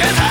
can I